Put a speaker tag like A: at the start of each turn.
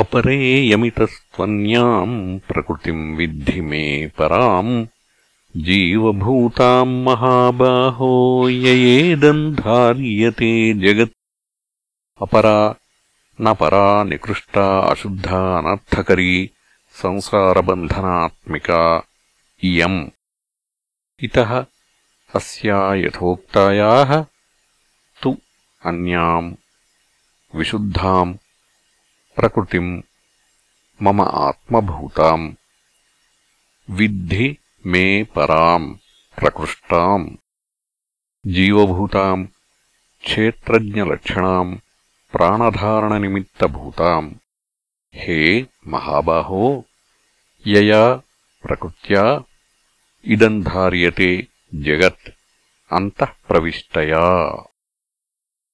A: अपरेयमितस्त्वन्याम् प्रकृतिम् विद्धि मे पराम् जीवभूताम् महाबाहो ययेदम् धार्यते जगत्। अपरा न परा निकृष्टा अशुद्धा अनर्थकरी संसारबन्धनात्मिका इयम् इतः अस्या यथोक्तायाः तु अन्याम् विशुद्धाम् ప్రకృతిం మమ ఆత్మభూతాం విద్ధి మే పరాం ప్రకృష్టాం జీవభూతాం క్షేత్రజ్ఞలక్షణాం ప్రాణధారణనిమిత్తభూతాం హే మహాబాహో యయా ప్రకృత్యా ఇదం ధార్యతే జగత్ అంతఃప్రవిష్టయా